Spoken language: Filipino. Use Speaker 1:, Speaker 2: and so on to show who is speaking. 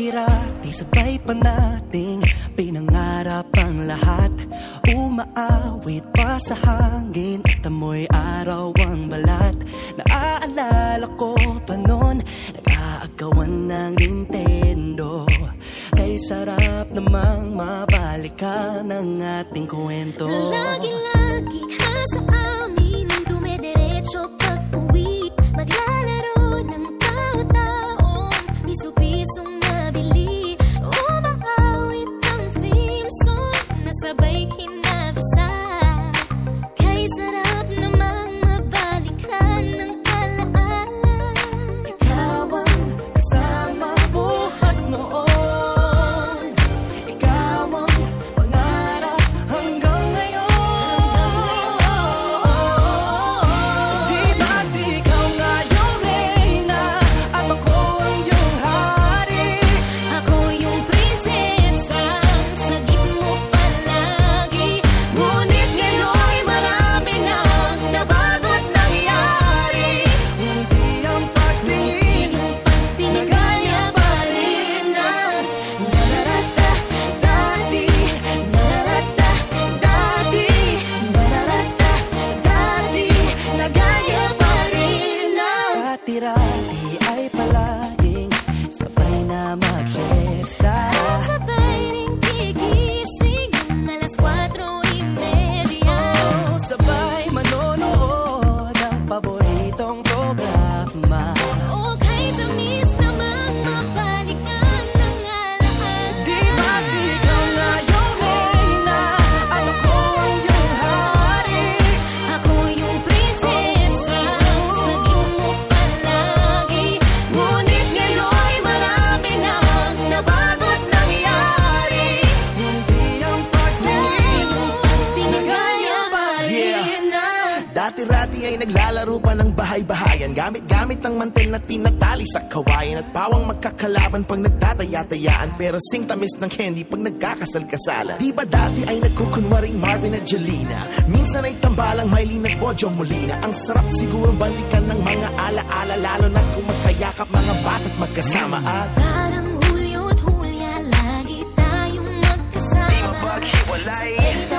Speaker 1: Dati-rati sabay pa nating Pinangarap ang lahat. Umaawit pa sa hangin At amoy araw ang balat. Naaalala ko pa noon Nag-aagawan ng Nintendo. Kay sarap namang mabalikan ang ating kwento.
Speaker 2: Lagi-lagi
Speaker 3: naglalaro pa ng bahay-bahayan. Gamit-gamit ng mantel na tinatali sa kawayan At pawang magkakalaban pag nagtataya-tayaan. Pero sing tamis ng candy pag nagkakasal-kasalan. Di ba dati ay nagkukunwaring Marvin at Jelena? Minsan ay tambalang Mylene at Bojo Molina. Ang sarap sigurong balikan ng mga alaala -ala, Lalo na kung magkayakap mga bata't magkasama. Ah, at
Speaker 2: Parang Hulyo at Hulya, lagi tayong magkasama. Kapag hiwalay